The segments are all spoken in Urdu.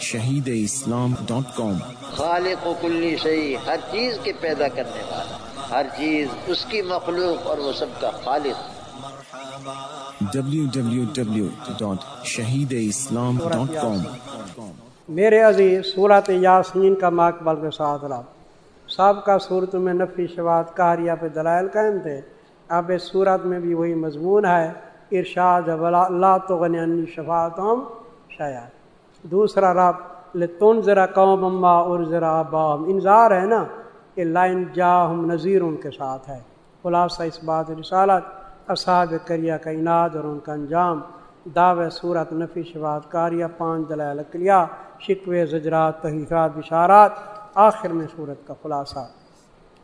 شہید اسلام ڈاٹ کام۔ خالق و کلی شہی ہر چیز کے پیدا کرنے والا ہر چیز اس کی مخلوق اور وہ سب کا خالق۔ www.shahideislam.com میرے عزیز صورت یاسین کا ماقبل کے ساتھ رب سب کا صورت میں نفی شوات کاریہ پہ دلائل قائم تھے۔ اب اس صورت میں بھی وہی مضمون ہے ارشاد اللہ تو غنی شفاعتم شاید دوسرا رب لتن ذرا قوم اما اور ذرا ابام انظار ہے نا کہ لائن جا ہم نذیر ان کے ساتھ ہے۔ خلاصہ اس بات رسالت، اصحاب کریہ کا اناد اور ان کا انجام دعو صورت نفی شفات کاریہ پانچ دلائل کلیا شکوے، زجرات تحیفات بشارات، آخر میں صورت کا خلاصہ۔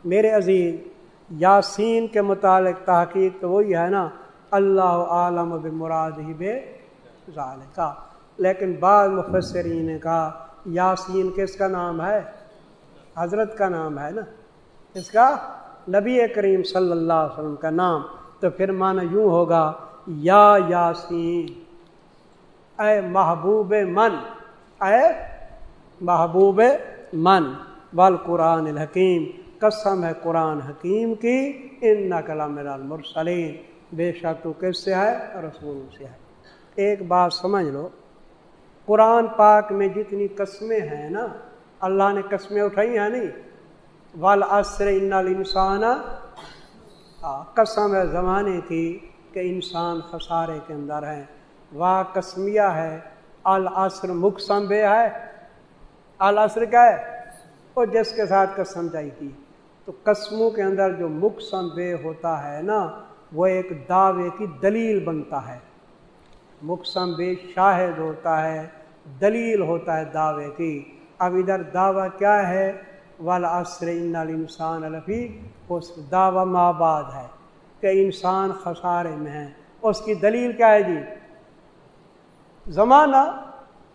میرے عزیز، یاسین کے متعلق تحقیق تو وہی ہے نا، اللہ عالم بمراد ہی بے کا لیکن بعض مفسرین نے کہا، یاسین کس کا نام ہے؟ حضرت کا نام ہے نا؟ اس کا نبی کریم صلی اللہ علیہ وسلم کا نام۔ تو پھر مانا یوں ہوگا، یا یاسین، اے محبوب من، اے محبوب من وال قرآن الحکیم، قسم ہے قرآن حکیم کی ان نقل میرا المرسلین۔ بے شک تو کس سے ہے؟ رسول سے ہے۔ ایک بات سمجھ لو قرآن پاک میں جتنی قسمیں ہیں نا، اللہ نے قسمیں اٹھائی ہیں نہیں؟ والر ان انسان قسم ہے، زمانے کی کہ انسان خسارے کے اندر ہے۔ واہ قسمیہ ہے، العصر مقصم بے ہے۔ العصر کیا ہے؟ وہ جس کے ساتھ قسم جائی تھی۔ تو قسموں کے اندر جو مقصم بے ہوتا ہے نا، وہ ایک دعوے کی دلیل بنتا ہے۔ مقصم بے شاہد ہوتا ہے، دلیل ہوتا ہے دعوے کی۔ اب ادھر دعویٰ کیا ہے؟ والعصر ان الانسان الفی اس دعویٰ ماباد ہے کہ انسان خسارے میں ہے۔ اس کی دلیل کیا ہے جی؟ زمانہ۔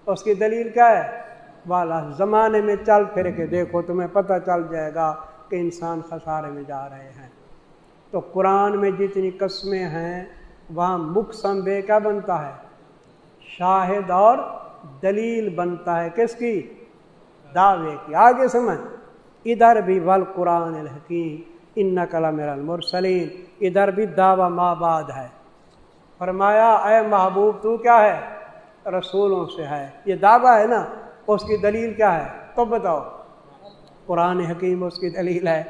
اس کی دلیل کیا ہے؟ والا، زمانے میں چل پھر کے دیکھو، تمہیں پتہ چل جائے گا کہ انسان خسارے میں جا رہے ہیں۔ تو قرآن میں جتنی قسمیں ہیں وہاں مقصم بے کیا بنتا ہے۔ شاہد اور دلیل بنتا ہے۔ کس کی؟ دعوے کی۔ آگے سمجھ۔ ادھر بھی ول قرآن الحکیم ان نقل میرا المرسلین۔ ادھر بھی دعوی ماباد ہے۔ فرمایا، اے محبوب، تو کیا ہے؟ رسولوں سے ہے۔ یہ دعویٰ ہے نا؟ اس کی دلیل کیا ہے؟ تو بتاؤ۔ قرآن حکیم اس کی دلیل ہے۔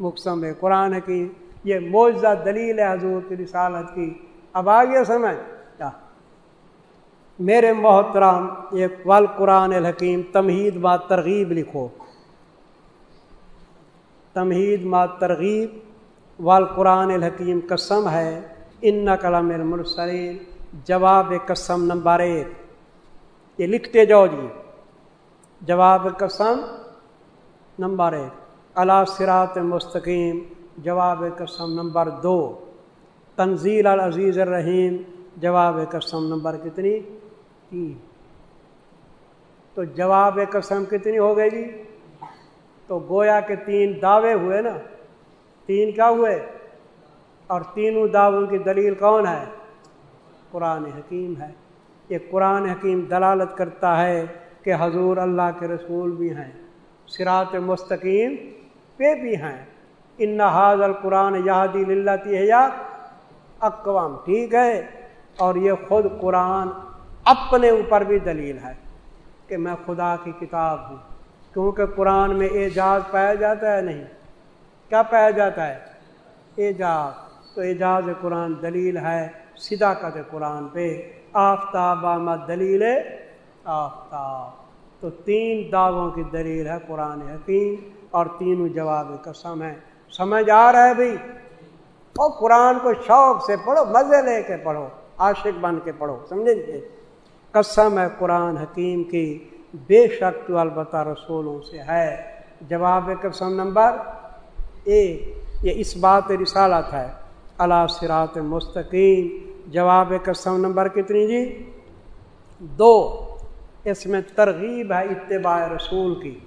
مقصم قرآن حکیم۔ یہ معجزہ دلیل ہے حضور کی رسالت کی۔ اب آگے سمجھ۔ کیا میرے محترام یہ ول قرآن الحکیم، تمہید ما ترغیب لکھو۔ تمہید ما ترغیب وال قرآن الحکیم قسم ہے۔ ان کلام المرسلین۔ جواب قسم نمبر ایک۔ یہ لکھتے جاؤ جی۔ جواب قسم نمبر ایک۔ اللہ سرات مستقیم۔ جواب قسم نمبر دو۔ تنزیل العزیز الرحیم، جواب قسم نمبر کتنی؟ تین۔ تو جواب قسم کتنی ہو گئی جی؟ تو گویا کے تین دعوے ہوئے نا۔ تین کیا ہوئے؟ اور تینوں دعووں کی دلیل کون ہے؟ قرآن حکیم ہے۔ یہ قرآن حکیم دلالت کرتا ہے کہ حضور اللہ کے رسول بھی ہیں سرات مستقیم پہ بھی ہیں۔ ان نہاد القرآن یادی للتی ہے یا اقوام ٹھیک ہے اور یہ خود قرآن اپنے اوپر بھی دلیل ہے کہ میں خدا کی کتاب ہوں۔ کیونکہ قرآن میں اعجاز پایا جاتا ہے نہیں؟ کیا پایا جاتا ہے؟ اعجاز تو اعجاز قرآن دلیل ہے، صداقت قرآن پہ۔ آفتاب آمد دلیل آفتاب۔ تو تین دعووں کی دلیل ہے قرآن حکیم اور تینوں جواب قسم ہے سمجھ آ رہا ہے بھائی؟ اور قرآن کو شوق سے پڑھو، مزے لے کے پڑھو، عاشق بن کے پڑھو، سمجھے جی قسم ہے قرآن حکیم کی، بے شک تو البتہ رسولوں سے ہے۔ جواب قسم نمبر ایک یہ اس بات رسالت ہے۔ اللہ سرات مستقیم۔ جواب قسم نمبر کتنی جی؟ دو۔ اس میں ترغیب ہے اتباع رسول کی۔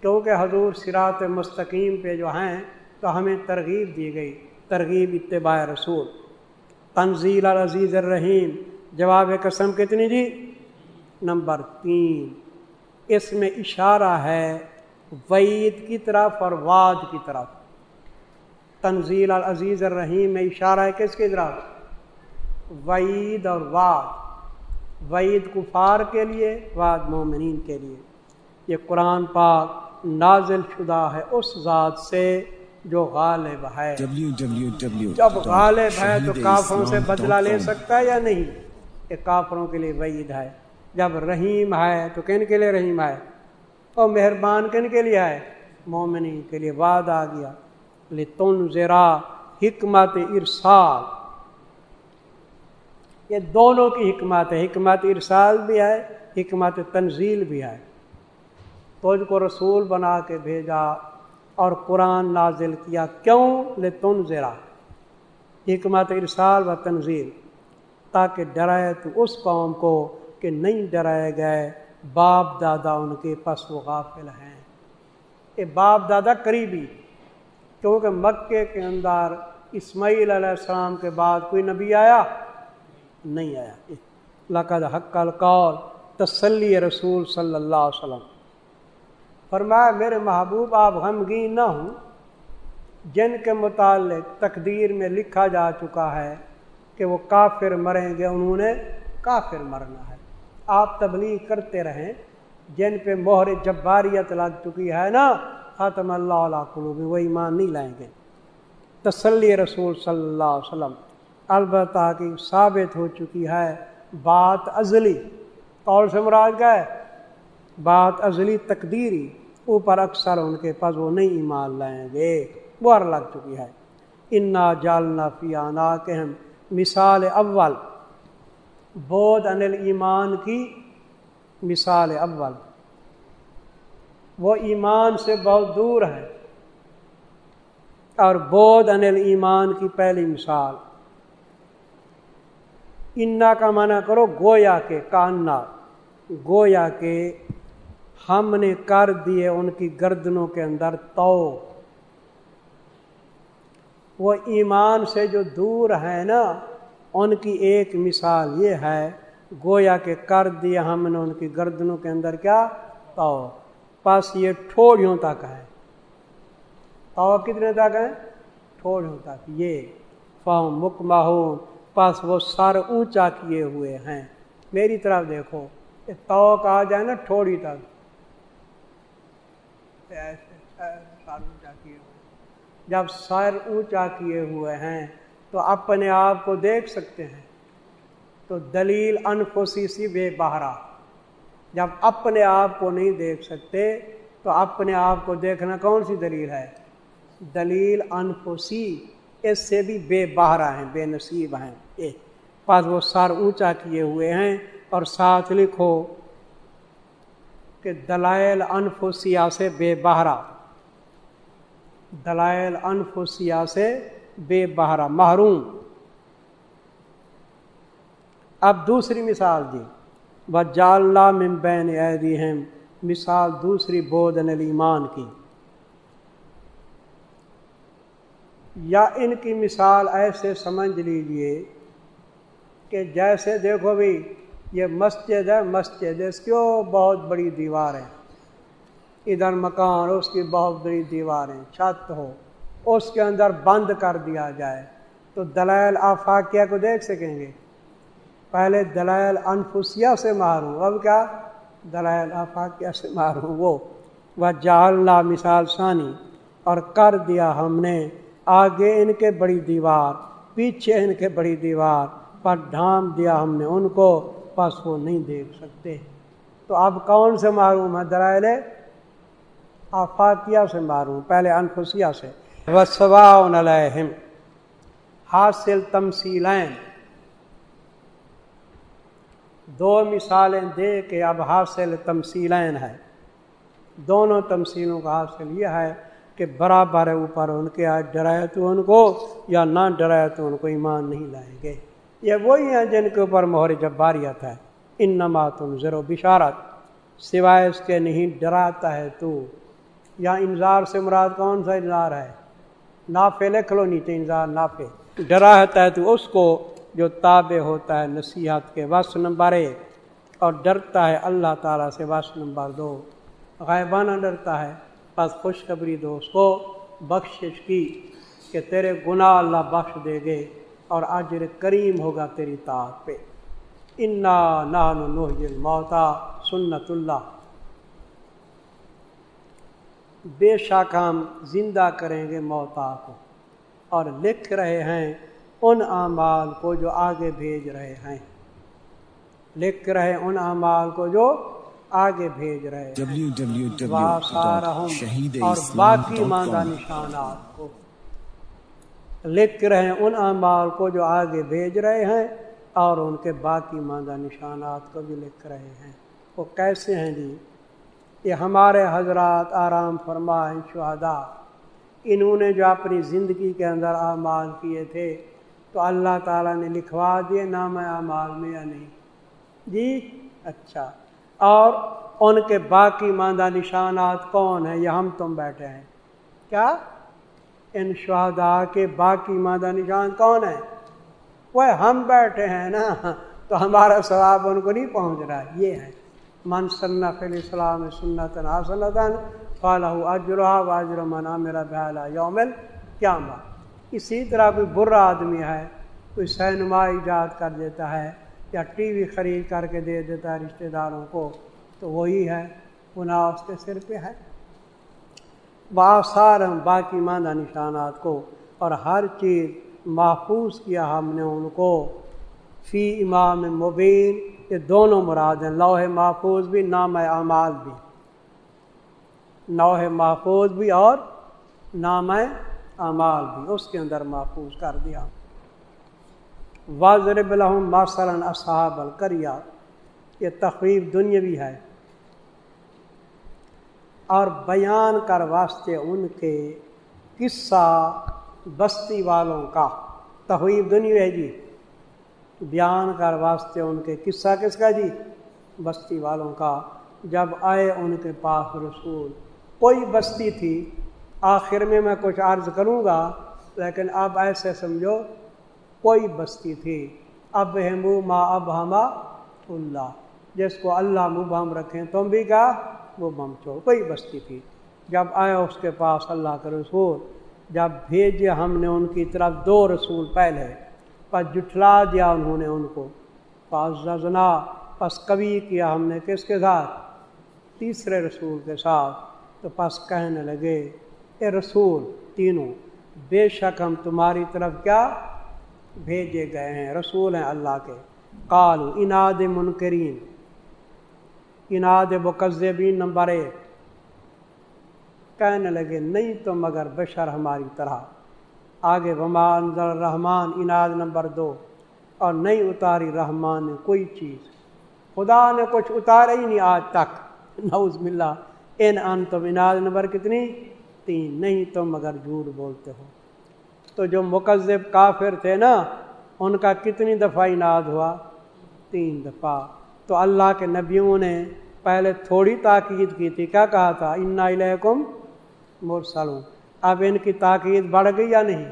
کیونکہ حضور سرات مستقیم پہ جو ہیں، تو ہمیں ترغیب دی گئی۔ ترغیب اتباع رسول۔ تنزیل العزیز الرحیم۔ جواب قسم کتنی جی؟ نمبر تین۔ اس میں اشارہ ہے وعید کی طرف اور واد کی طرف۔ تنزیل العزیز الرحیم میں اشارہ ہے کس کی طرف؟ وعید اور واد وعید کفار کے لیے واد مومنین کے لیے۔ یہ قرآن پاک نازل شدہ ہے اس ذات سے جو غالب ہے۔ جب غالب ہے تو کافروں سے بدلہ لے سکتا ہے یا نہیں؟ یہ کافروں کے لیے وعید ہے۔ جب رحیم ہے تو کن کے لیے رحیم ہے؟ اور مہربان کن کے لیے ہے؟ مومنی کے لیے وعد آ گیا۔ لتن ذرا حکمت ارسال۔ یہ دونوں کی حکمت ہے۔ حکمت ارسال بھی ہے حکمت تنزیل بھی ہے۔ تو کو رسول بنا کے بھیجا۔ اور قرآن نازل کیا کیوں لتن ذرا حکمت ارسال و تنزیل، تاکہ ڈرائے تو اس قوم کو کہ نہیں ڈرائے گئے، باپ دادا ان کے پس و غافل ہیں۔ یہ باپ دادا قریبی، کیونکہ مکے کے اندر اسماعیل علیہ السلام کے بعد کوئی نبی آیا؟ نہیں آیا۔ لقد حق القول، تسلی رسول صلی اللہ علیہ وسلم۔ فرمایا، میرے محبوب، آپ غمگین نہ ہوں۔ جن کے متعلق تقدیر میں لکھا جا چکا ہے کہ وہ کافر مریں گے، انہوں نے کافر مرنا ہے۔ آپ تبلیغ کرتے رہیں، جن پہ مہر جباریت لگ چکی ہے نا ختم اللہ علیہ قلوب وہ ایمان نہیں لائیں گے۔ تسلی رسول صلی اللہ علیہ وسلم، البتہ کی ثابت ہو چکی ہے، بات ازلی، قول سے مراد گئے بات ازلی تقدیری۔ اوپر اکثر ان کے پاس وہ نہیں ایمان لائیں گے۔ وہ لگ چکی ہے۔ انا جالنا فی آنا کے ہم مثال اول۔ بود انل ایمان کی مثال اول۔ وہ ایمان سے بہت دور ہے۔ اور بود انل ایمان کی پہلی مثال۔ انا کا منع کرو گویا کے کاننا۔ گویا کے ہم نے کر دیے ان کی گردنوں کے اندر تو۔ وہ ایمان سے جو دور ہے نا، ان کی ایک مثال یہ ہے، گویا کہ کر دیا ہم نے ان کی گردنوں کے اندر کیا؟ تو۔ پس یہ ٹھوڑیوں تک ہے۔ تو کتنے تک ہے ٹھوڑیوں تک۔ یہ فہم مکمہ پس وہ سر اونچا کیے ہوئے ہیں۔ میری طرف دیکھو تو کہا جائے نا، ٹھوڑی تک۔ ہے سر اونچا کیے ہوئے جب سر اونچا کیے ہوئے ہیں تو اپنے آپ کو دیکھ سکتے ہیں۔ تو دلیل انفوسی سی بے بہرا۔ جب اپنے آپ کو نہیں دیکھ سکتے تو اپنے آپ کو دیکھنا کون سی دلیل ہے؟ دلیل انفوسی اس سے بھی بے بہرا ہیں، بے نصیب ہیں۔ پاس وہ سر اونچا کیے ہوئے ہیں اور ساتھ لکھو۔ کہ دلائل انفوسیا سے بے بہرا دلائل انفوسیا سے بے بہرا محروم۔ اب دوسری مثال دی۔ و جاللہ ممبین ایدیہم مثال دوسری بودن ایمان کی۔ یا ان کی مثال ایسے سمجھ لیجیے کہ جیسے دیکھو بھائی یہ مسجد ہے، مسجد اس کی بہت بڑی دیوار ہے۔ ادھر مکان، اس کی بہت بڑی دیواریں چھت ہو، اس کے اندر بند کر دیا جائے۔ تو دلائل آفاقیہ کو دیکھ سکیں گے۔ پہلے دلائل انفسیہ سے ماروں اب کیا؟ دلائل آفاقیہ سے ماروں وہ وہ جاللہ مثال ثانی، اور کر دیا ہم نے۔ آگے ان کے بڑی دیوار، پیچھے ان کے بڑی دیوار، پر ڈھام دیا ہم نے ان کو۔ پس وہ نہیں دیکھ سکتے۔ تو اب کون سے معروم ہے درائل آفاتیہ سے معروم، پہلے انفسیہ سے۔ علیہم حاصل تمثیلین۔ دو مثالیں دے کے اب حاصل تمثیلین ہے دونوں تمثیلوں کا حاصل یہ ہے کہ برابر اوپر ان کے آج ڈرائے تو ان کو یا نہ ڈرائے تو ان کو ایمان نہیں لائیں گے۔ یہ وہی ہیں جن کے اوپر مہر جباریت ہے۔ ان نما تم ضرور بشارت، سوائے اس کے نہیں ڈراتا ہے تو۔ یا انظار سے مراد کون سا انظار ہے؟ نافے لکھ لو نیچے انظار نافے ڈراتا ہے تو اس کو جو تابع ہوتا ہے نصیحت کے بس نمبر ایک۔ اور ڈرتا ہے اللہ تعالیٰ سے بس نمبر دو۔ غائبانہ ڈرتا ہے، بس خوشخبری دو اس کو بخشش کی کہ تیرے گناہ اللہ بخش دے گے۔ اور اجر کریم ہوگا تیری طاق پہ۔ انا نان موتا سنت اللہ۔ بے شک ہم زندہ کریں گے موتا کو۔ اور لکھ رہے ہیں ان اعمال کو جو آگے بھیج رہے ہیں۔ لکھ رہے ان اعمال کو جو آگے بھیج رہے ہیں۔ اور باقی ماندہ نشانات کو۔ لکھ رہے ہیں ان اعمال کو جو آگے بھیج رہے ہیں اور ان کے باقی ماندہ نشانات کو بھی لکھ رہے ہیں۔ وہ کیسے ہیں جی؟ یہ ہمارے حضرات آرام فرما ہیں شہدا انہوں نے جو اپنی زندگی کے اندر اعمال کیے تھے، تو اللہ تعالیٰ نے لکھوا دیے نام اعمال میں یا نہیں؟ جی؟ اچھا۔ اور ان کے باقی ماندہ نشانات کون ہیں؟ یہ ہم تم بیٹھے ہیں۔ کیا؟ ان شہدا کے باقی ماندہ نشان کون ہیں؟ وہ ہم بیٹھے ہیں نا، تو ہمارا ثواب ان کو نہیں پہنچ رہا۔ یہ ہے۔ من صنف الاسلام سنت حسنتاً فالح اجرا واجر منا میرا بہلا یومل کیا اسی طرح کوئی برا آدمی ہے، کوئی سینما ایجاد کر دیتا ہے یا ٹی وی خرید کر کے دے دیتا ہے رشتہ داروں کو، تو وہی ہے، گناہ اس کے سر پہ ہے۔ بآثار ہم باقی ماندہ نشانات کو۔ اور ہر چیز محفوظ کیا ہم نے ان کو۔ فی امام مبین، یہ دونوں مراد ہیں۔ لوح محفوظ بھی، نام اعمال بھی۔ لوح محفوظ بھی اور نام اعمال بھی۔ اس کے اندر محفوظ کر دیا۔ واضر بلحم ماسرن اصحاب الکریا یہ تخریب دنیاوی ہے۔ اور بیان کر واسطے ان کے قصہ بستی والوں کا۔ تخریب دنیا ہے جی۔ بیان کر واسطے ان کے قصہ کس کا جی؟ بستی والوں کا۔ جب آئے ان کے پاس رسول۔ کوئی بستی تھی۔ آخر میں میں کچھ عرض کروں گا، لیکن اب ایسے سمجھو، کوئی بستی تھی۔ اب ہمو ما اب ہما اللہ۔ جس کو اللہ مبہم رکھیں، تم بھی کہا وہ بم چھوڑ کوئی بستی تھی۔ جب آیا اس کے پاس اللہ کا رسول، جب بھیجے ہم نے ان کی طرف دو رسول پہلے، پس جٹھلا دیا انہوں نے ان کو پاس زنا پس کبھی کیا ہم نے کس کے ساتھ؟ تیسرے رسول کے ساتھ۔ تو پس کہنے لگے، اے رسول، تینوں، بے شک ہم تمہاری طرف کیا بھیجے گئے ہیں؟ رسول ہیں اللہ کے۔ کالو اناد منکرین اناد بکذبین نمبر ایک۔ کہنے لگے، نہیں تو مگر بشر ہماری طرح۔ آگے ومان رحمان اناد نمبر دو۔ اور نہیں اتاری رحمان نے کوئی چیز۔ خدا نے کچھ اتارا ہی نہیں آج تک۔ نوز ملا ان ان تم اناد نمبر کتنی؟ تین۔ نہیں تم مگر جھوٹ بولتے ہو۔ تو جو مقذب کافر تھے نا، ان کا کتنی دفعہ اناد ہوا؟ تین دفعہ۔ تو اللہ کے نبیوں نے پہلے تھوڑی تاکید کی تھی۔ کیا کہا تھا؟ انا علیکم مرسلوں اب ان کی تاکید بڑھ گئی یا نہیں؟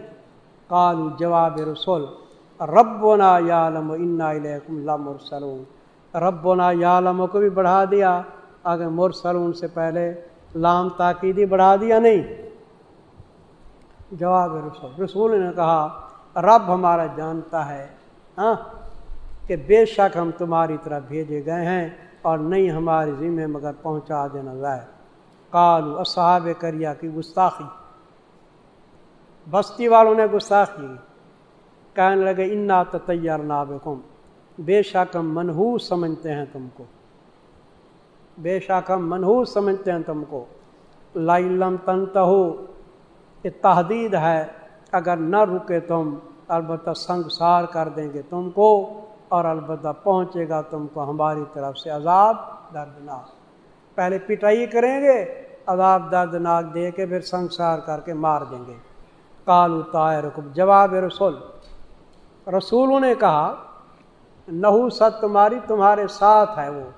کالو جواب رسول رب نا انا مرسلون رب نا یالم کو بھی بڑھا دیا، اگر مرسلون سے پہلے لام تاکیدی بڑھا دیا نہیں۔ جواب رسول رسول نے کہا، رب ہمارا جانتا ہے ہاں کہ بے شک ہم تمہاری طرح بھیجے گئے ہیں۔ اور نہیں ہماری ذمہ مگر پہنچا دینا جائے کالو اصحاب کریا کی گستاخی۔ بستی والوں نے گستاخی کہنے لگے، انا تیار نابکم بے شک ہم منحوس سمجھتے ہیں تم کو۔ بے شک ہم منحوس سمجھتے ہیں تم کو۔ لائلم تن یہ تحدید ہے۔ اگر نہ رکے تم، البتہ سنگسار کر دیں گے تم کو۔ اور البتہ پہنچے گا تم کو ہماری طرف سے عذاب دردناک۔ پہلے پٹائی کریں گے، عذاب دردناک دے کے پھر سنسار کر کے مار دیں گے۔ کالو طائر جواب رسول۔ رسولوں نے کہا نحو ست تمہاری، تمہارے ساتھ ہے وہ۔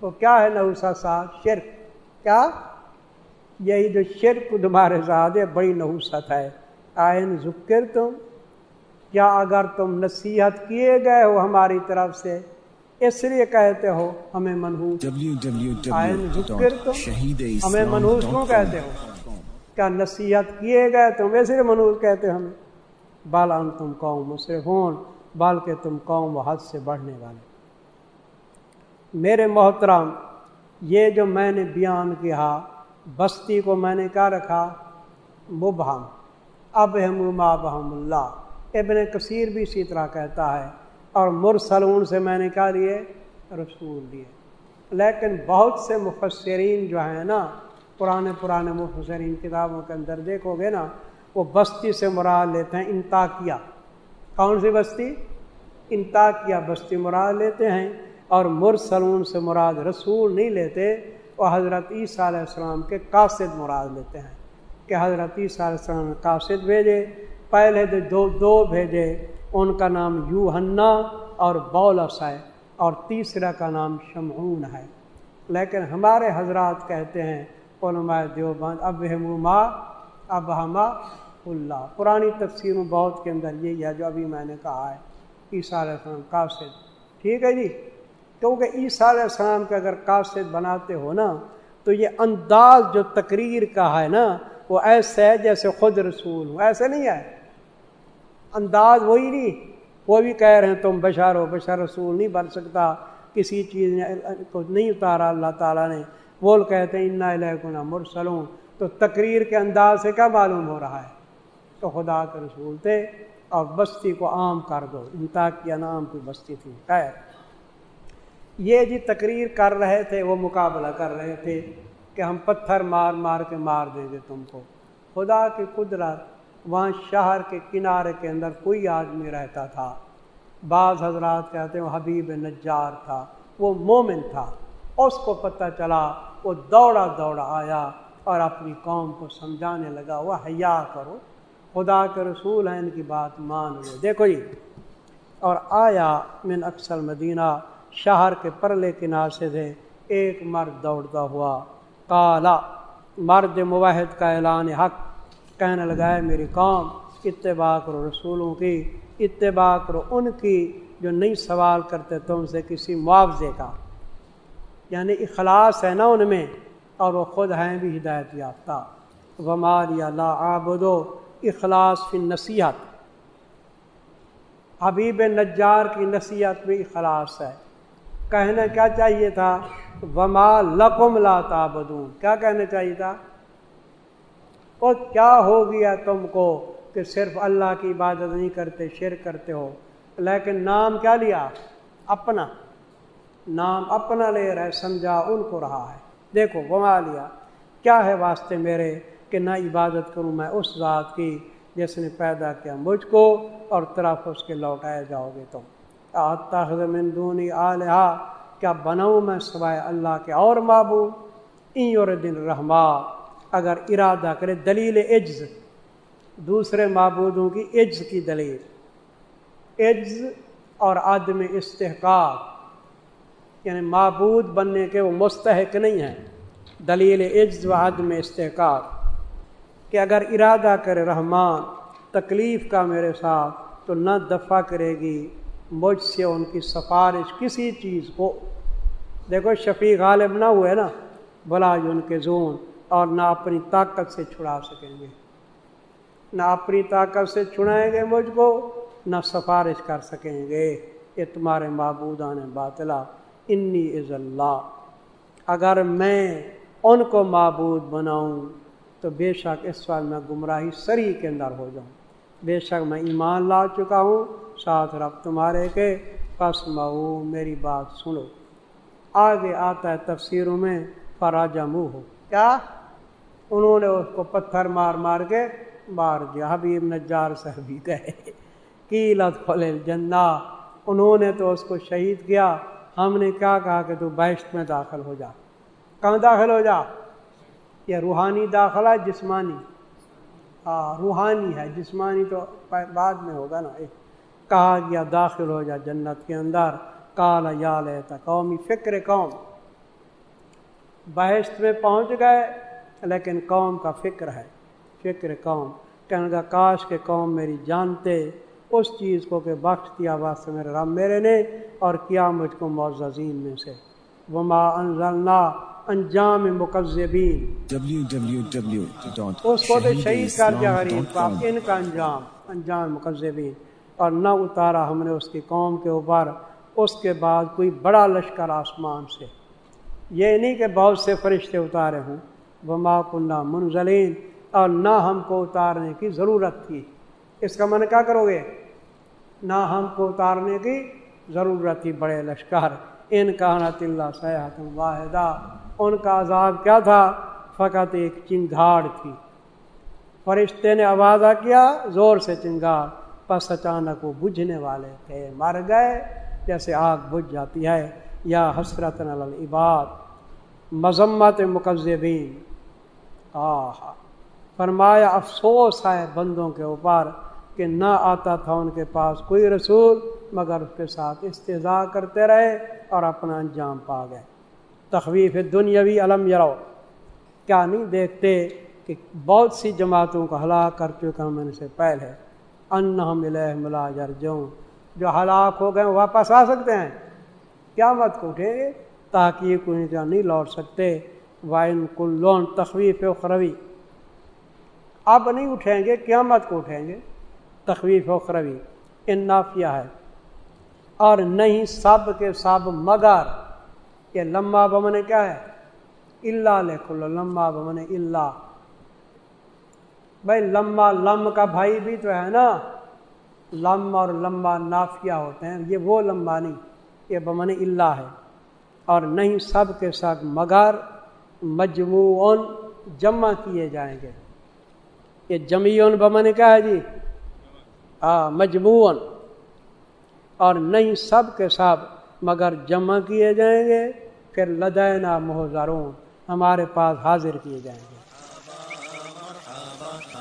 وہ کیا ہے نحو ست ساتھ؟ شرک۔ کیا؟ یہی جو شرک تمہارے ساتھ ہے، بڑی نحوست ہے۔ آئین ذکر تم کیا اگر تم نصیحت کیے گئے ہو ہماری طرف سے اس لیے کہتے ہو ہمیں منحوس ہمیں منحوس کیوں کہتے ہو؟ کیا نصیحت کیے گئے تم؟ ویسے منحوس کہتے ہمیں۔ بالا تم قوم مصرف ہوں بال کے تم قوم و حد سے بڑھنے والے۔ میرے محترم یہ جو میں نے بیان کیا بستی کو میں نے کیا رکھا؟ مبہم اب ہم اللہ۔ ابن کثیر بھی اسی طرح کہتا ہے اور مرسلون سے میں نے کہا لیے؟ رسول دیے لیکن بہت سے مفسرین جو ہیں نا، پرانے پرانے مفسرین کتابوں کے اندر دیکھو گے نا، وہ بستی سے مراد لیتے ہیں انتاکیہ۔ کون سی بستی؟ انتاکیہ بستی مراد لیتے ہیں اور مرسلون سے مراد رسول نہیں لیتے، وہ حضرت عیسیٰ علیہ السلام کے قاصد مراد لیتے ہیں۔ کہ حضرت عیسیٰ علیہ السلام قاصد بھیجے پہلے دو دو بھیجے، ان کا نام یوہنا اور بولس ہے، اور تیسرا کا نام شمعون ہے۔ لیکن ہمارے حضرات کہتے ہیں، علماء دیوبند، اب ہما اب ہما اللہ۔ پرانی تفسیروں بہت کے اندر یہی ہے جو ابھی میں نے کہا ہے، عیسیٰ علیہ السلام قاصد۔ ٹھیک ہے جی؟ کیونکہ عیسیٰ علیہ السلام کے اگر قاصد بناتے ہو نا، تو یہ انداز جو تقریر کا ہے نا، وہ ایسے ہے جیسے خود رسول ہوں، ایسے نہیں ہے۔ انداز وہی نہیں۔ وہ بھی کہہ رہے ہیں، تم بشار ہو بشار رسول نہیں بن سکتا۔ کسی چیز نے کو نہیں اتارا، اللہ تعالیٰ نے۔ بول کہتے ہیں، انا النا مرسلوں تو تقریر کے انداز سے کیا معلوم ہو رہا ہے؟ تو خدا کے رسول تھے اور بستی کو عام کر دو۔ انتا کی نام کی بستی تھی۔ خیر۔ یہ جی تقریر کر رہے تھے، وہ مقابلہ کر رہے تھے کہ ہم پتھر مار مار کے مار دیں گے تم کو۔ خدا کی قدرت وہاں شہر کے کنارے کے اندر کوئی آدمی رہتا تھا۔ بعض حضرات کہتے ہیں وہ حبیب نجار تھا، وہ مومن تھا۔ اس کو پتہ چلا، وہ دوڑا دوڑا آیا اور اپنی قوم کو سمجھانے لگا، وہ حیا کرو، خدا کے رسول ہیں، ان کی بات مان لو۔ دیکھو جی اور آیا من اکثر مدینہ، شہر کے پرلے کنار سے تھے، ایک مرد دوڑتا ہوا کالا مرد مواحد کا اعلان حق کہنے لگا ہے میری قوم، اتباع کرو رسولوں کی، اتباع کرو ان کی جو نہیں سوال کرتے تم سے کسی معاوضے کا۔ یعنی اخلاص ہے نا ان میں، اور وہ خود ہیں بھی ہدایت یافتہ۔ ومار یا لا آبدو اخلاص فی نصیحت حبیب نجار کی نصیحت بھی اخلاص ہے۔ کہنا کیا چاہیے تھا؟ وما لقم لا تعبدون۔ کیا کہنا چاہیے تھا؟ اور کیا ہو گیا تم کو کہ صرف اللہ کی عبادت نہیں کرتے شیر کرتے ہو؟ لیکن نام کیا لیا؟ اپنا۔ نام اپنا لے رہے، سمجھا ان کو رہا ہے۔ دیکھو گما لیا۔ کیا ہے واسطے میرے کہ نہ عبادت کروں میں اس ذات کی جس نے پیدا کیا مجھ کو اور طرف اس کے لوٹائے جاؤ گے تم؟ من دونی آلہ کیا بناؤں میں سوائے اللہ کے اور معبود؟ این اور دن رحما اگر ارادہ کرے دلیل عجز، دوسرے معبودوں کی عجز کی دلیل۔ عجز اور عدم استحقاق یعنی معبود بننے کے وہ مستحق نہیں ہیں۔ دلیل عجز و عدم استحقاق، کہ اگر ارادہ کرے رحمان، تکلیف کا میرے ساتھ، تو نہ دفع کرے گی، مجھ سے ان کی سفارش کسی چیز کو۔ دیکھو، شفیع غالب نہ ہوئے نا بلا ان کے زون۔ اور نہ اپنی طاقت سے چھڑا سکیں گے۔ نہ اپنی طاقت سے چھڑائیں گے مجھ کو، نہ سفارش کر سکیں گے۔ یہ تمہارے معبودان باطلا انی از اللہ اگر میں ان کو معبود بناؤں، تو بے شک اس وقت میں گمراہی سری کے اندر ہو جاؤں۔ بے شک میں ایمان لا چکا ہوں، ساتھ رب تمہارے کے۔ پس مئو، میری بات سنو۔ آگے آتا ہے تفسیروں میں فراجہ ہو کیا؟ انہوں نے اس کو پتھر مار مار کے مار دیا۔ حبیب نجار سے بھی گئے۔ کی لت فل جنا انہوں نے تو اس کو شہید کیا۔ ہم نے کیا کہا کہ تو بیشت میں داخل ہو جا۔ کہاں داخل ہو جا؟ یہ روحانی داخلہ جسمانی۔ ہاں روحانی ہے۔ جسمانی تو بعد میں ہوگا نا۔ کہا گیا داخل ہو جا جنت کے اندر۔ کالا یا لیتا قومی، فکر قوم۔ بحث میں پہنچ گئے۔ لیکن قوم کا فکر ہے، فکر قوم۔ کہنے کا کاش کے قوم میری جانتے، اس چیز کو کہ بخش دیا واسطے میرے رب میرے نے اور کیا مجھ کو معززین میں سے۔ وما انزلنا انجام مقذبین اس کو تو شہید کر دیا غریب کا ان کا انجام انجام مقذبین اور نہ اتارا ہم نے اس کی قوم کے اوپر، اس کے بعد کوئی بڑا لشکر آسمان سے۔ یہ نہیں کہ بہت سے فرشتے اتارے ہوں۔ وما کنہ منزلین اور نہ ہم کو اتارنے کی ضرورت تھی۔ اس کا من کیا کرو گے؟ نہ ہم کو اتارنے کی ضرورت تھی، بڑے لشکر۔ ان کا نت اللہ سیاحت واحدہ۔ ان کا عذاب کیا تھا؟ فقط ایک چنگاڑ تھی۔ فرشتے نے آوازہ کیا، زور سے چنگاڑ پس اچانک وہ بجھنے والے تھے۔ مر گئے، جیسے آگ بجھ جاتی ہے۔ یا حسرت العباد۔ مذمت مقذبین۔ آہا۔ فرمایا، افسوس ہے بندوں کے اوپر کہ نہ آتا تھا ان کے پاس کوئی رسول، مگر اس کے ساتھ استضاء کرتے رہے اور اپنا انجام پا گئے۔ تخویف دنیاوی علم یرو کیا نہیں دیکھتے کہ بہت سی جماعتوں کو ہلاک کر چکا ہم ان سے پہلے۔ ان ہم ملا جرجوں جو ہلاک ہو گئے واپس آ سکتے ہیں۔ کیا مت کو اٹھیں گے تاکہ کوئی نہیں لوٹ سکتے۔ وائن کلون تخویف اخروی۔ اب نہیں اٹھیں گے، قیامت کو اٹھیں گے۔ تخویف اخروی، ان نافیہ ہے۔ اور نہیں سب کے سب مگر، یہ لمبا بمن کیا ہے؟ اللہ لکھ لو لمبا بمن اللہ بھائی لمبا لم کا بھائی بھی تو ہے نا۔ لم اور لمبا نافیہ ہوتے ہیں، یہ وہ لمبا نہیں، یہ بمن اللہ ہے۔ اور نہیں سب کے ساتھ مگر مجموعن جمع کیے جائیں گے۔ یہ جمیون بمن کیا ہے جی؟ ہاں مجموعن اور نہیں سب کے سب مگر جمع کیے جائیں گے، پھر لدینا محضرون ہمارے پاس حاضر کیے جائیں گے۔